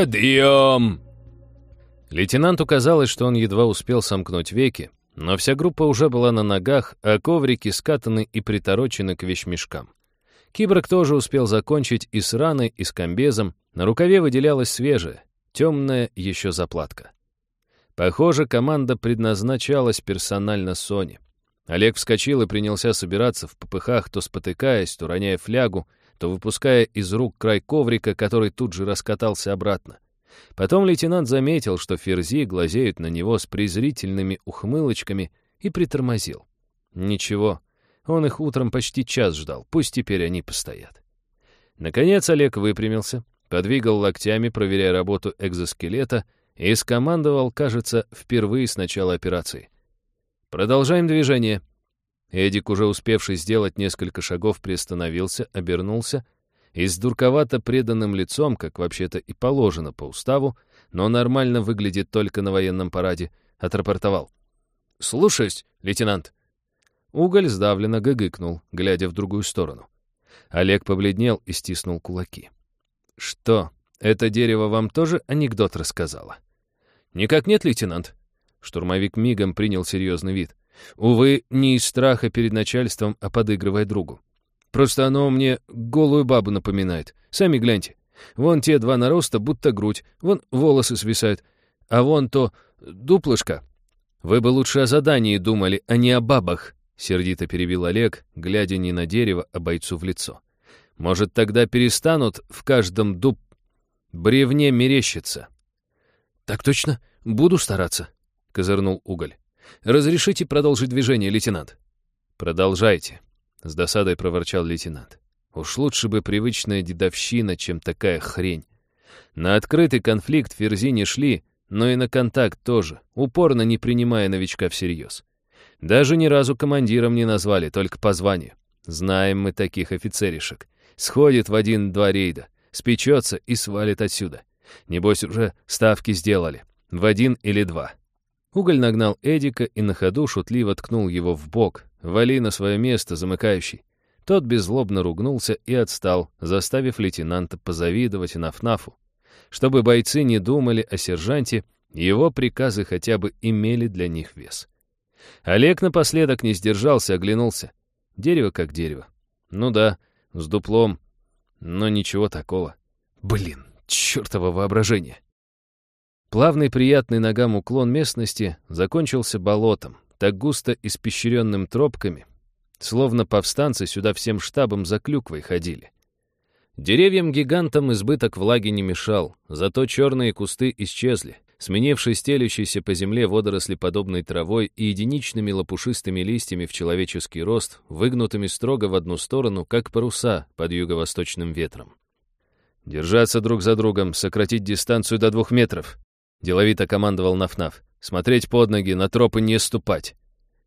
«Подъем!» Лейтенанту казалось, что он едва успел сомкнуть веки, но вся группа уже была на ногах, а коврики скатаны и приторочены к вещмешкам. Киборг тоже успел закончить и с раной, и с комбезом. На рукаве выделялась свежая, темная еще заплатка. Похоже, команда предназначалась персонально Соне. Олег вскочил и принялся собираться в попыхах, то спотыкаясь, то роняя флягу, то выпуская из рук край коврика, который тут же раскатался обратно. Потом лейтенант заметил, что ферзи глазеют на него с презрительными ухмылочками и притормозил. Ничего, он их утром почти час ждал, пусть теперь они постоят. Наконец Олег выпрямился, подвигал локтями, проверяя работу экзоскелета, и скомандовал, кажется, впервые с начала операции. «Продолжаем движение». Эдик, уже успевший сделать несколько шагов, приостановился, обернулся и с дурковато преданным лицом, как вообще-то и положено по уставу, но нормально выглядит только на военном параде, отрапортовал. «Слушаюсь, лейтенант». Уголь сдавленно гыгыкнул, глядя в другую сторону. Олег побледнел и стиснул кулаки. «Что, это дерево вам тоже анекдот рассказало?» «Никак нет, лейтенант». Штурмовик мигом принял серьезный вид. Увы, не из страха перед начальством, а подыгрывая другу. Просто оно мне голую бабу напоминает. Сами гляньте. Вон те два нароста, будто грудь, вон волосы свисают, а вон то дуплышко. Вы бы лучше о задании думали, а не о бабах, сердито перебил Олег, глядя не на дерево, а бойцу в лицо. Может, тогда перестанут в каждом дуб бревне мерещиться. Так точно, буду стараться, козырнул уголь. Разрешите продолжить движение, лейтенант. Продолжайте, с досадой проворчал лейтенант. Уж лучше бы привычная дедовщина, чем такая хрень. На открытый конфликт ферзи не шли, но и на контакт тоже, упорно не принимая новичка всерьез. Даже ни разу командиром не назвали, только по званию. Знаем мы таких офицеришек. Сходит в один-два рейда, спечется и свалит отсюда. Небось, уже ставки сделали. В один или два. Уголь нагнал Эдика и на ходу шутливо ткнул его в бок. «Вали на свое место, замыкающий». Тот беззлобно ругнулся и отстал, заставив лейтенанта позавидовать Нафнафу. Чтобы бойцы не думали о сержанте, его приказы хотя бы имели для них вес. Олег напоследок не сдержался, оглянулся. Дерево как дерево. Ну да, с дуплом, но ничего такого. Блин, чертово воображение. Плавный приятный ногам уклон местности закончился болотом, так густо испещренным тропками, словно повстанцы сюда всем штабом за клюквой ходили. Деревьям-гигантам избыток влаги не мешал, зато черные кусты исчезли, сменившись стелющейся по земле водорослеподобной травой и единичными лопушистыми листьями в человеческий рост, выгнутыми строго в одну сторону, как паруса под юго-восточным ветром. «Держаться друг за другом, сократить дистанцию до двух метров», Деловито командовал Нафнаф. «Смотреть под ноги, на тропы не ступать».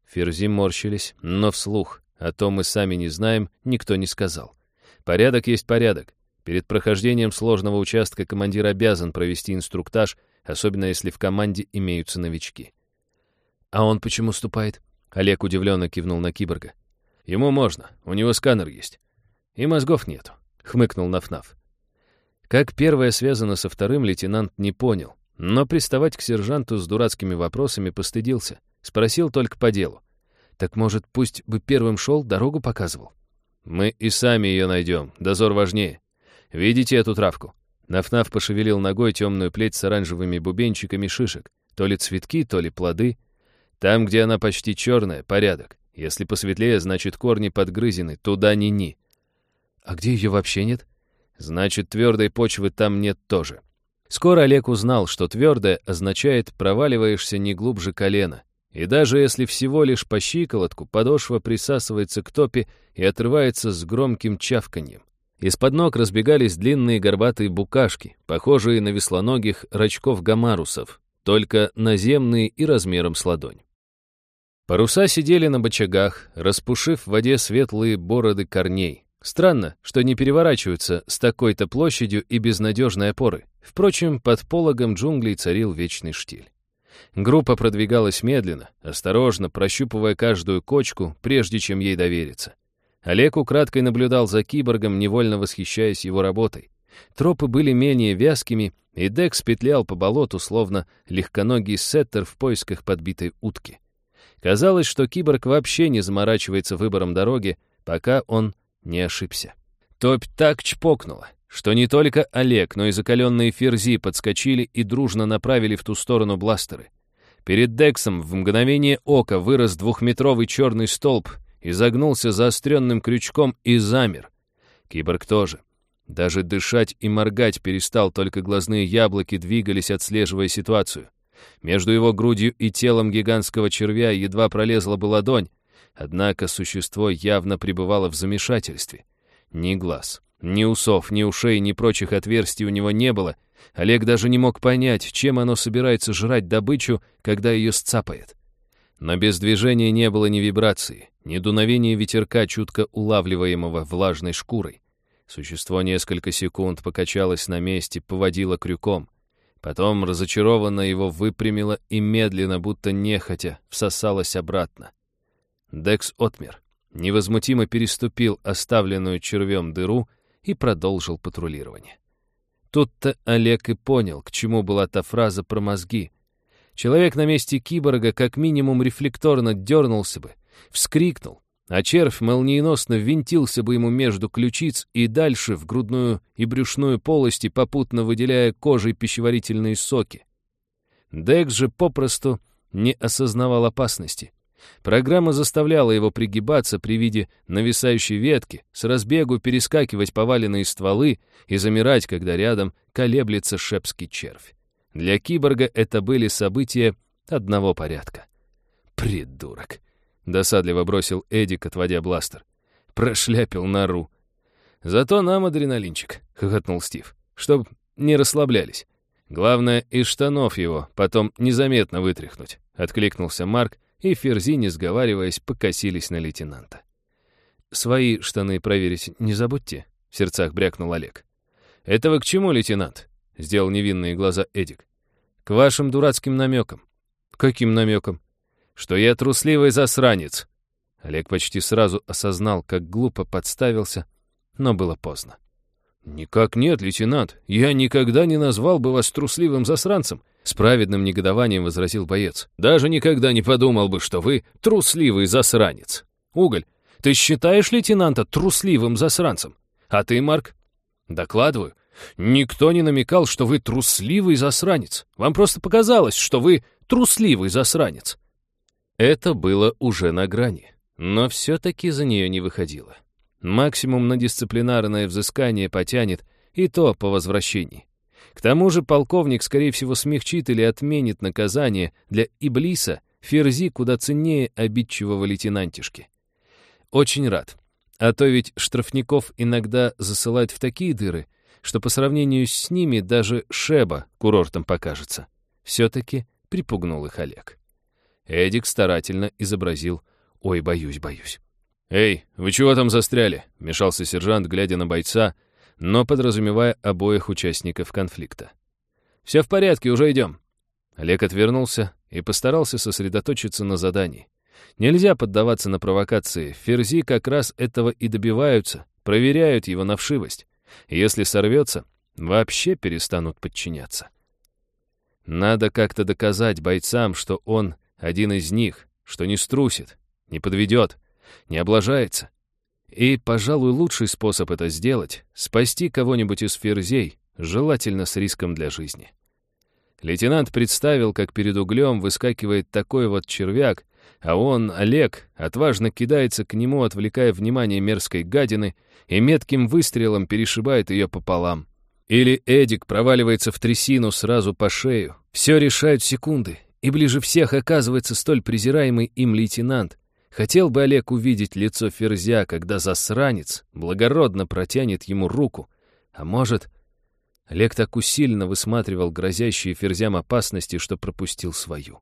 Ферзи морщились, но вслух. О том мы сами не знаем, никто не сказал. Порядок есть порядок. Перед прохождением сложного участка командир обязан провести инструктаж, особенно если в команде имеются новички. «А он почему ступает?» Олег удивленно кивнул на киборга. «Ему можно, у него сканер есть. И мозгов нету», — хмыкнул Нафнаф. Как первое связано со вторым, лейтенант не понял. Но приставать к сержанту с дурацкими вопросами постыдился. Спросил только по делу. Так, может, пусть бы первым шел, дорогу показывал? Мы и сами ее найдем, дозор важнее. Видите эту травку? Нафнаф пошевелил ногой темную плеть с оранжевыми бубенчиками шишек. То ли цветки, то ли плоды. Там, где она почти черная, порядок. Если посветлее, значит корни подгрызены, туда ни-ни. А где ее вообще нет? Значит, твердой почвы там нет тоже. Скоро Олег узнал, что твердое означает «проваливаешься не глубже колена». И даже если всего лишь по щиколотку, подошва присасывается к топе и отрывается с громким чавканьем. Из-под ног разбегались длинные горбатые букашки, похожие на веслоногих рачков-гамарусов, только наземные и размером с ладонь. Паруса сидели на бочагах, распушив в воде светлые бороды корней. Странно, что не переворачиваются с такой-то площадью и безнадежной опоры. Впрочем, под пологом джунглей царил вечный штиль. Группа продвигалась медленно, осторожно, прощупывая каждую кочку, прежде чем ей довериться. Олег украдкой наблюдал за киборгом, невольно восхищаясь его работой. Тропы были менее вязкими, и Декс петлял по болоту, словно легконогий сеттер в поисках подбитой утки. Казалось, что киборг вообще не заморачивается выбором дороги, пока он не ошибся. Топь так чпокнула, что не только Олег, но и закаленные ферзи подскочили и дружно направили в ту сторону бластеры. Перед Дексом в мгновение ока вырос двухметровый черный столб, изогнулся заостренным крючком и замер. Киборг тоже. Даже дышать и моргать перестал, только глазные яблоки двигались, отслеживая ситуацию. Между его грудью и телом гигантского червя едва пролезла бы ладонь, однако существо явно пребывало в замешательстве. Ни глаз, ни усов, ни ушей, ни прочих отверстий у него не было. Олег даже не мог понять, чем оно собирается жрать добычу, когда ее сцапает. Но без движения не было ни вибрации, ни дуновения ветерка, чутко улавливаемого влажной шкурой. Существо несколько секунд покачалось на месте, поводило крюком. Потом разочарованно его выпрямило и медленно, будто нехотя, всосалось обратно. Декс отмер, невозмутимо переступил оставленную червем дыру и продолжил патрулирование. Тут-то Олег и понял, к чему была та фраза про мозги. Человек на месте киборга как минимум рефлекторно дернулся бы, вскрикнул, а червь молниеносно ввинтился бы ему между ключиц и дальше в грудную и брюшную полости, попутно выделяя кожей пищеварительные соки. Декс же попросту не осознавал опасности. Программа заставляла его пригибаться при виде нависающей ветки, с разбегу перескакивать поваленные стволы и замирать, когда рядом колеблется шепский червь. Для киборга это были события одного порядка. Придурок. Досадливо бросил Эдик, отводя бластер. Прошляпил нору. Зато нам адреналинчик, хохотнул Стив, чтоб не расслаблялись. Главное, из штанов его потом незаметно вытряхнуть, откликнулся Марк, и Ферзи, не сговариваясь, покосились на лейтенанта. «Свои штаны проверить не забудьте», — в сердцах брякнул Олег. «Это вы к чему, лейтенант?» — сделал невинные глаза Эдик. «К вашим дурацким намекам». «Каким намекам?» что я трусливый засранец. Олег почти сразу осознал, как глупо подставился, но было поздно. «Никак нет, лейтенант. Я никогда не назвал бы вас трусливым засранцем», — с праведным негодованием возразил боец. «Даже никогда не подумал бы, что вы трусливый засранец. Уголь, ты считаешь лейтенанта трусливым засранцем? А ты, Марк?» «Докладываю. Никто не намекал, что вы трусливый засранец. Вам просто показалось, что вы трусливый засранец. Это было уже на грани, но все-таки за нее не выходило. Максимум на дисциплинарное взыскание потянет, и то по возвращении. К тому же полковник, скорее всего, смягчит или отменит наказание для Иблиса, Ферзи куда ценнее обидчивого лейтенантишки. Очень рад. А то ведь штрафников иногда засылают в такие дыры, что по сравнению с ними даже Шеба курортом покажется. Все-таки припугнул их Олег. Эдик старательно изобразил «Ой, боюсь, боюсь». «Эй, вы чего там застряли?» — вмешался сержант, глядя на бойца, но подразумевая обоих участников конфликта. «Все в порядке, уже идем». Олег отвернулся и постарался сосредоточиться на задании. Нельзя поддаваться на провокации. Ферзи как раз этого и добиваются, проверяют его на вшивость. Если сорвется, вообще перестанут подчиняться. Надо как-то доказать бойцам, что он один из них, что не струсит, не подведет, не облажается. И, пожалуй, лучший способ это сделать — спасти кого-нибудь из ферзей, желательно с риском для жизни. Лейтенант представил, как перед углем выскакивает такой вот червяк, а он, Олег, отважно кидается к нему, отвлекая внимание мерзкой гадины, и метким выстрелом перешибает ее пополам. Или Эдик проваливается в трясину сразу по шею. Все решают секунды, и ближе всех оказывается столь презираемый им лейтенант. Хотел бы Олег увидеть лицо Ферзя, когда засранец благородно протянет ему руку. А может... Олег так усиленно высматривал грозящие Ферзям опасности, что пропустил свою.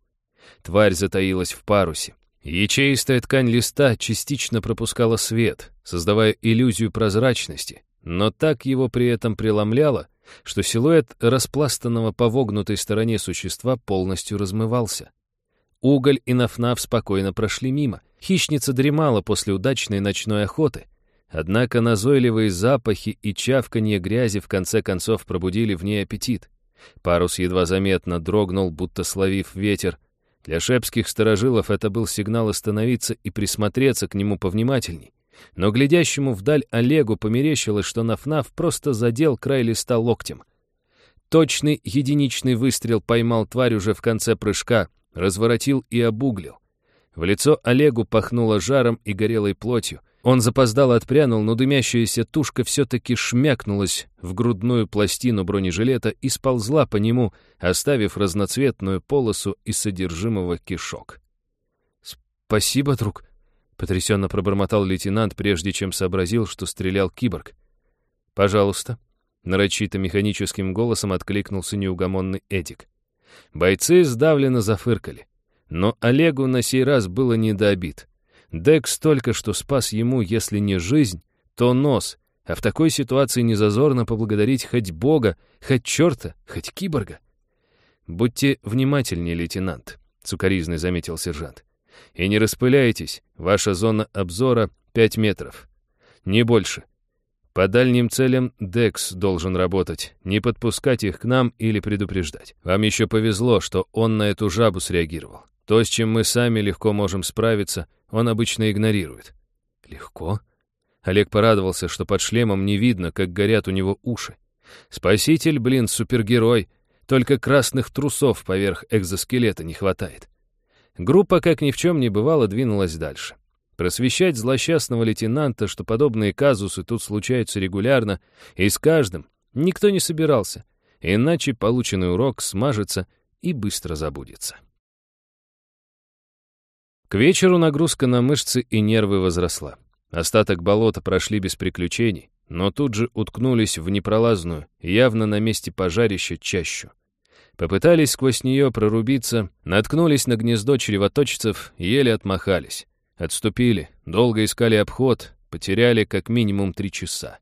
Тварь затаилась в парусе. Ячеистая ткань листа частично пропускала свет, создавая иллюзию прозрачности, но так его при этом преломляло, что силуэт распластанного по вогнутой стороне существа полностью размывался. Уголь и Нафнаф спокойно прошли мимо. Хищница дремала после удачной ночной охоты. Однако назойливые запахи и чавканье грязи в конце концов пробудили в ней аппетит. Парус едва заметно дрогнул, будто словив ветер. Для шепских сторожилов это был сигнал остановиться и присмотреться к нему повнимательней. Но глядящему вдаль Олегу померещилось, что Нафнаф просто задел край листа локтем. Точный единичный выстрел поймал тварь уже в конце прыжка, разворотил и обуглил. В лицо Олегу пахнуло жаром и горелой плотью. Он запоздало отпрянул, но дымящаяся тушка все-таки шмякнулась в грудную пластину бронежилета и сползла по нему, оставив разноцветную полосу из содержимого кишок. «Спасибо, друг», — потрясенно пробормотал лейтенант, прежде чем сообразил, что стрелял киборг. «Пожалуйста», — нарочито механическим голосом откликнулся неугомонный Эдик. Бойцы сдавленно зафыркали. Но Олегу на сей раз было не до обид. Декс только что спас ему, если не жизнь, то нос, а в такой ситуации незазорно поблагодарить хоть Бога, хоть черта, хоть киборга. «Будьте внимательнее, лейтенант», — сукоризный заметил сержант. «И не распыляйтесь, ваша зона обзора — пять метров. Не больше. По дальним целям Декс должен работать, не подпускать их к нам или предупреждать. Вам еще повезло, что он на эту жабу среагировал. То, с чем мы сами легко можем справиться, он обычно игнорирует. Легко? Олег порадовался, что под шлемом не видно, как горят у него уши. Спаситель, блин, супергерой. Только красных трусов поверх экзоскелета не хватает. Группа, как ни в чем не бывало, двинулась дальше. Просвещать злосчастного лейтенанта, что подобные казусы тут случаются регулярно, и с каждым никто не собирался, иначе полученный урок смажется и быстро забудется. К вечеру нагрузка на мышцы и нервы возросла. Остаток болота прошли без приключений, но тут же уткнулись в непролазную, явно на месте пожарища, чащу. Попытались сквозь нее прорубиться, наткнулись на гнездо чревоточцев, еле отмахались. Отступили, долго искали обход, потеряли как минимум три часа.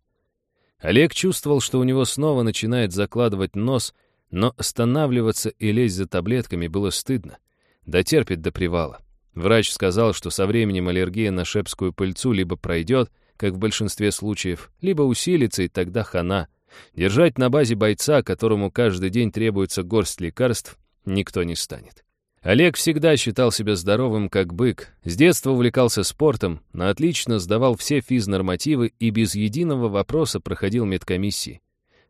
Олег чувствовал, что у него снова начинает закладывать нос, но останавливаться и лезть за таблетками было стыдно. Дотерпит до привала. Врач сказал, что со временем аллергия на шепскую пыльцу либо пройдет, как в большинстве случаев, либо усилится, и тогда хана. Держать на базе бойца, которому каждый день требуется горсть лекарств, никто не станет. Олег всегда считал себя здоровым, как бык. С детства увлекался спортом, но отлично сдавал все физнормативы и без единого вопроса проходил медкомиссии.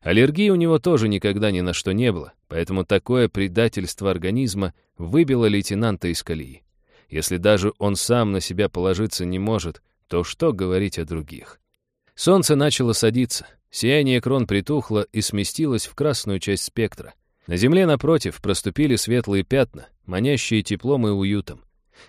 Аллергии у него тоже никогда ни на что не было, поэтому такое предательство организма выбило лейтенанта из колеи. Если даже он сам на себя положиться не может, то что говорить о других? Солнце начало садиться, сияние крон притухло и сместилось в красную часть спектра. На земле напротив проступили светлые пятна, манящие теплом и уютом.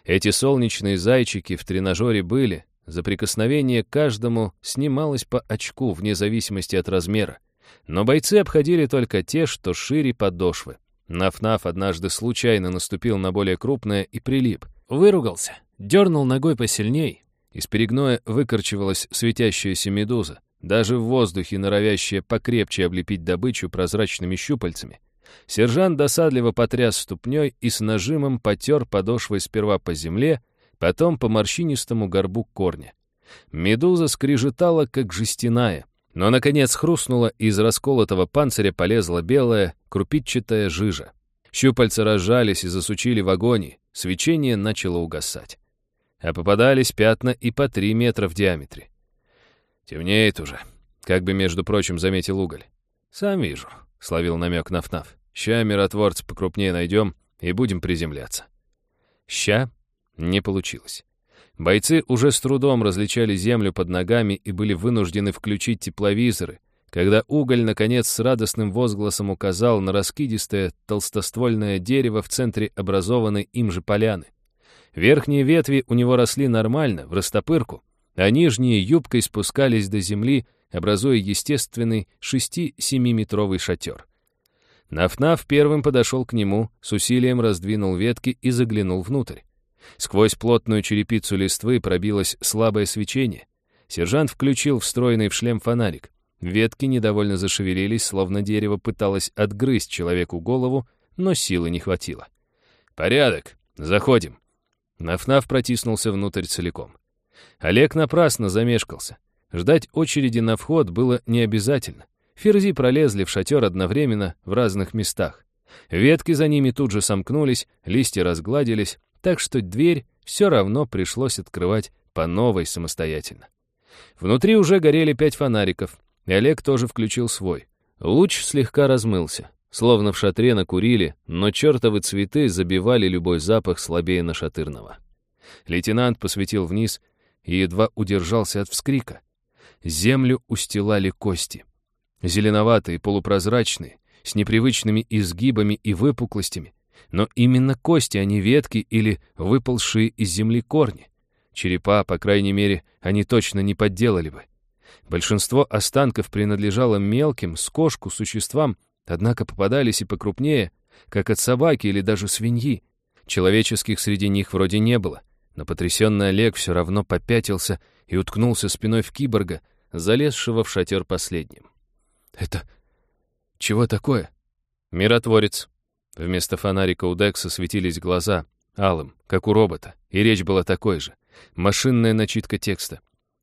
Эти солнечные зайчики в тренажере были, за прикосновение к каждому снималось по очку вне зависимости от размера. Но бойцы обходили только те, что шире подошвы. Наф-Наф однажды случайно наступил на более крупное и прилип — Выругался, дернул ногой посильней. Из перегноя выкорчевалась светящаяся медуза, даже в воздухе норовящая покрепче облепить добычу прозрачными щупальцами. Сержант досадливо потряс ступней и с нажимом потер подошвой сперва по земле, потом по морщинистому горбу корня. Медуза скрежетала, как жестяная, но, наконец, хрустнула, и из расколотого панциря полезла белая, крупитчатая жижа. Щупальца разжались и засучили в агонии. Свечение начало угасать. А попадались пятна и по три метра в диаметре. «Темнеет уже», — как бы, между прочим, заметил уголь. «Сам вижу», — словил намек Нафнаф. «Ща миротворца покрупнее найдем и будем приземляться». «Ща» не получилось. Бойцы уже с трудом различали землю под ногами и были вынуждены включить тепловизоры, когда уголь, наконец, с радостным возгласом указал на раскидистое толстоствольное дерево в центре образованной им же поляны. Верхние ветви у него росли нормально, в растопырку, а нижние юбкой спускались до земли, образуя естественный 6-7-метровый шатер. Нафнаф первым подошел к нему, с усилием раздвинул ветки и заглянул внутрь. Сквозь плотную черепицу листвы пробилось слабое свечение. Сержант включил встроенный в шлем фонарик. Ветки недовольно зашевелились, словно дерево пыталось отгрызть человеку голову, но силы не хватило. «Порядок! Заходим!» Нафнаф протиснулся внутрь целиком. Олег напрасно замешкался. Ждать очереди на вход было не обязательно. Ферзи пролезли в шатер одновременно в разных местах. Ветки за ними тут же сомкнулись, листья разгладились, так что дверь все равно пришлось открывать по новой самостоятельно. Внутри уже горели пять фонариков, Олег тоже включил свой. Луч слегка размылся, словно в шатре накурили, но чертовы цветы забивали любой запах слабее нашатырного. Лейтенант посветил вниз и едва удержался от вскрика. Землю устилали кости. Зеленоватые, полупрозрачные, с непривычными изгибами и выпуклостями. Но именно кости, а не ветки или выползшие из земли корни. Черепа, по крайней мере, они точно не подделали бы. Большинство останков принадлежало мелким, с кошку существам, однако попадались и покрупнее, как от собаки или даже свиньи. Человеческих среди них вроде не было, но потрясенный Олег все равно попятился и уткнулся спиной в киборга, залезшего в шатер последним. «Это... чего такое?» «Миротворец». Вместо фонарика у Декса светились глаза, алым, как у робота, и речь была такой же. Машинная начитка текста.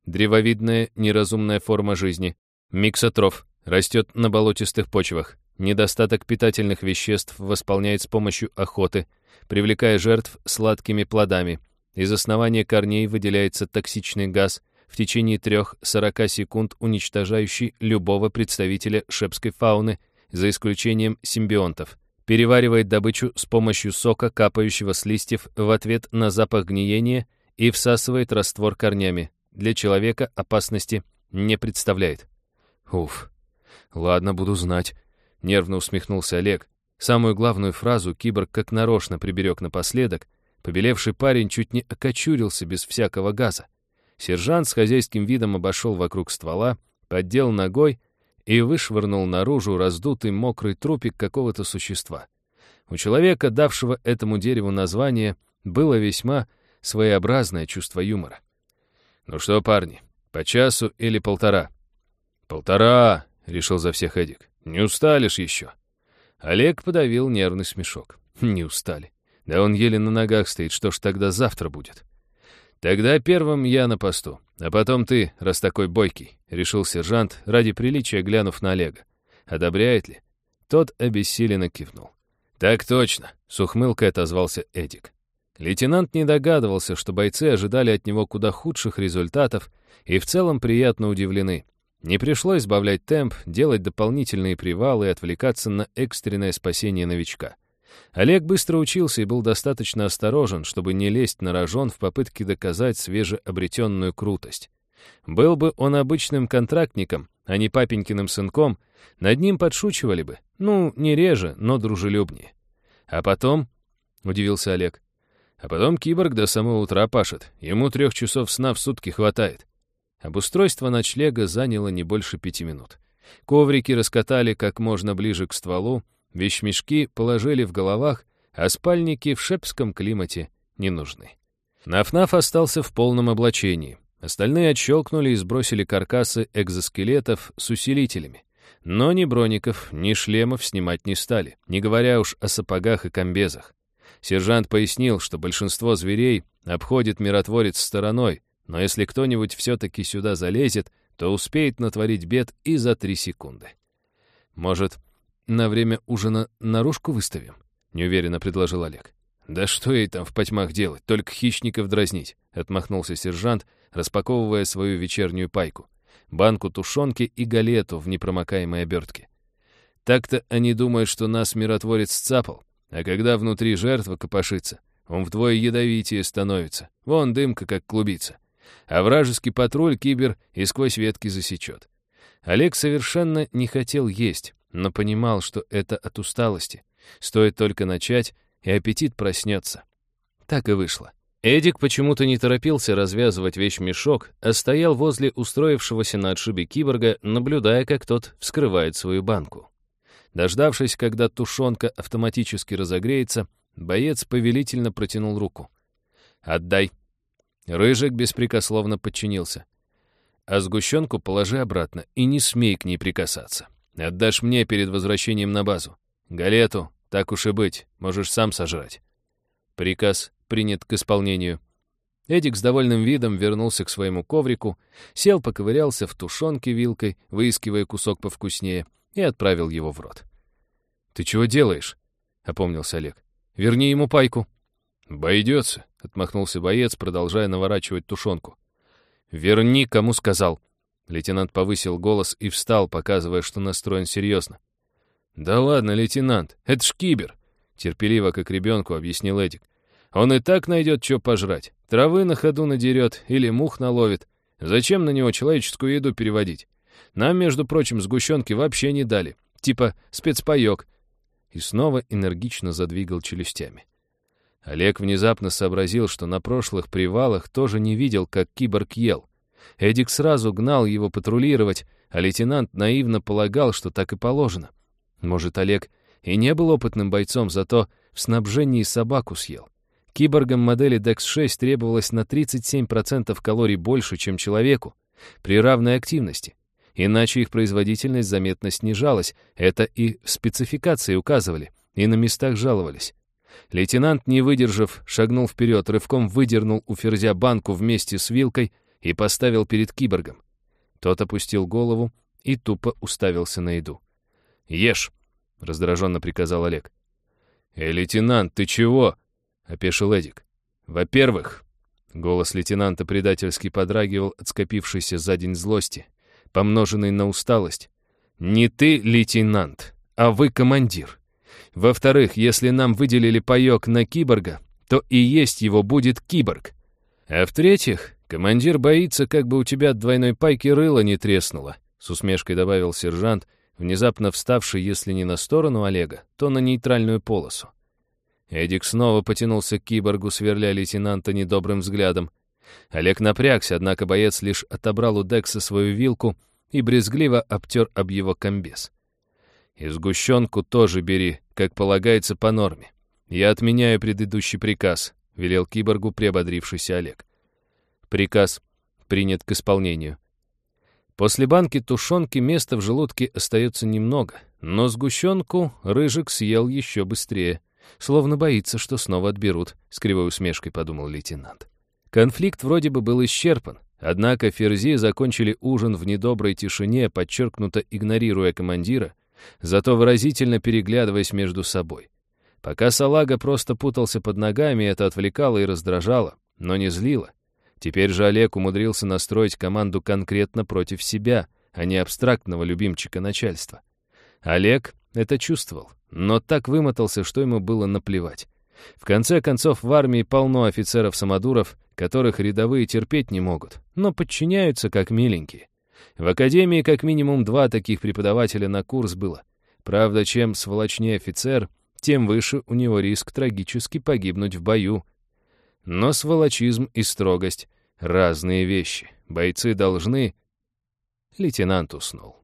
Древовидная неразумная форма жизни. Миксотроф. Растет на болотистых почвах. Недостаток питательных веществ восполняет с помощью охоты, привлекая жертв сладкими плодами. Из основания корней выделяется токсичный газ, в течение 3-40 секунд уничтожающий любого представителя шепской фауны, за исключением симбионтов. Переваривает добычу с помощью сока, капающего с листьев в ответ на запах гниения и всасывает раствор корнями. Для человека опасности не представляет. Уф. Ладно, буду знать. Нервно усмехнулся Олег. Самую главную фразу киборг как нарочно приберег напоследок. Побелевший парень чуть не окочурился без всякого газа. Сержант с хозяйским видом обошел вокруг ствола, поддел ногой и вышвырнул наружу раздутый мокрый трупик какого-то существа. У человека, давшего этому дереву название, было весьма своеобразное чувство юмора. «Ну что, парни, по часу или полтора?» «Полтора!» — решил за всех Эдик. «Не устали ж еще?» Олег подавил нервный смешок. «Не устали. Да он еле на ногах стоит, что ж тогда завтра будет?» «Тогда первым я на посту, а потом ты, раз такой бойкий», — решил сержант, ради приличия глянув на Олега. «Одобряет ли?» Тот обессиленно кивнул. «Так точно», — с ухмылкой отозвался Эдик. Лейтенант не догадывался, что бойцы ожидали от него куда худших результатов и в целом приятно удивлены. Не пришлось сбавлять темп, делать дополнительные привалы и отвлекаться на экстренное спасение новичка. Олег быстро учился и был достаточно осторожен, чтобы не лезть на рожон в попытке доказать свежеобретенную крутость. Был бы он обычным контрактником, а не папенькиным сынком, над ним подшучивали бы. Ну, не реже, но дружелюбнее. А потом, — удивился Олег, а потом киборг до самого утра пашет. Ему трех часов сна в сутки хватает. Обустройство ночлега заняло не больше пяти минут. Коврики раскатали как можно ближе к стволу, вещмешки положили в головах, а спальники в шепском климате не нужны. Нафнаф остался в полном облачении. Остальные отщелкнули и сбросили каркасы экзоскелетов с усилителями. Но ни броников, ни шлемов снимать не стали, не говоря уж о сапогах и комбезах. Сержант пояснил, что большинство зверей обходит миротворец стороной, но если кто-нибудь все-таки сюда залезет, то успеет натворить бед и за три секунды. «Может, на время ужина наружку выставим?» — неуверенно предложил Олег. «Да что ей там в потьмах делать, только хищников дразнить», — отмахнулся сержант, распаковывая свою вечернюю пайку. Банку тушенки и галету в непромокаемой обертке. Так-то они думают, что нас миротворец сцапал, а когда внутри жертва копошится, он вдвое ядовитее становится. Вон дымка, как клубица. А вражеский патруль кибер и сквозь ветки засечет. Олег совершенно не хотел есть, но понимал, что это от усталости. Стоит только начать, и аппетит проснется. Так и вышло. Эдик почему-то не торопился развязывать вещмешок, а стоял возле устроившегося на отшибе киборга, наблюдая, как тот вскрывает свою банку. Дождавшись, когда тушенка автоматически разогреется, боец повелительно протянул руку. «Отдай». Рыжик беспрекословно подчинился. «А сгущенку положи обратно и не смей к ней прикасаться. Отдашь мне перед возвращением на базу. Галету, так уж и быть, можешь сам сожрать». Приказ принят к исполнению. Эдик с довольным видом вернулся к своему коврику, сел, поковырялся в тушенке вилкой, выискивая кусок повкуснее, и отправил его в рот. «Ты чего делаешь?» — опомнился Олег. «Верни ему пайку». «Обойдется», — отмахнулся боец, продолжая наворачивать тушенку. «Верни, кому сказал». Лейтенант повысил голос и встал, показывая, что настроен серьезно. «Да ладно, лейтенант, это ж кибер!» Терпеливо, как ребенку, объяснил Эдик. «Он и так найдет, что пожрать. Травы на ходу надерет или мух наловит. Зачем на него человеческую еду переводить? Нам, между прочим, сгущенки вообще не дали. Типа спецпаёк». И снова энергично задвигал челюстями. Олег внезапно сообразил, что на прошлых привалах тоже не видел, как киборг ел. Эдик сразу гнал его патрулировать, а лейтенант наивно полагал, что так и положено. Может, Олег и не был опытным бойцом, зато в снабжении собаку съел. Киборгам модели DEX-6 требовалось на 37% калорий больше, чем человеку, при равной активности. Иначе их производительность заметно снижалась, это и в спецификации указывали, и на местах жаловались. Лейтенант, не выдержав, шагнул вперед, рывком выдернул у ферзя банку вместе с вилкой и поставил перед киборгом. Тот опустил голову и тупо уставился на еду. «Ешь!» — раздраженно приказал Олег. «Эй, лейтенант, ты чего?» — опешил Эдик. «Во-первых...» — голос лейтенанта предательски подрагивал от скопившейся за день злости, помноженной на усталость. «Не ты лейтенант, а вы командир. Во-вторых, если нам выделили паёк на киборга, то и есть его будет киборг. А в-третьих, командир боится, как бы у тебя от двойной пайки рыло не треснуло», — с усмешкой добавил сержант, внезапно вставший, если не на сторону Олега, то на нейтральную полосу. Эдик снова потянулся к киборгу, сверля лейтенанта недобрым взглядом. Олег напрягся, однако боец лишь отобрал у Декса свою вилку и брезгливо обтер об его комбез. «И сгущенку тоже бери, как полагается по норме. Я отменяю предыдущий приказ», — велел киборгу приободрившийся Олег. Приказ принят к исполнению. После банки тушенки места в желудке остается немного, но сгущенку Рыжик съел еще быстрее, словно боится, что снова отберут, с кривой усмешкой подумал лейтенант. Конфликт вроде бы был исчерпан, однако ферзи закончили ужин в недоброй тишине, подчеркнуто игнорируя командира, зато выразительно переглядываясь между собой. Пока салага просто путался под ногами, это отвлекало и раздражало, но не злило. Теперь же Олег умудрился настроить команду конкретно против себя, а не абстрактного любимчика начальства. Олег это чувствовал, но так вымотался, что ему было наплевать. В конце концов, в армии полно офицеров-самодуров, которых рядовые терпеть не могут, но подчиняются как миленькие. В академии как минимум два таких преподавателя на курс было. Правда, чем сволочнее офицер, тем выше у него риск трагически погибнуть в бою, но сволочизм и строгость — разные вещи. Бойцы должны... Лейтенант уснул.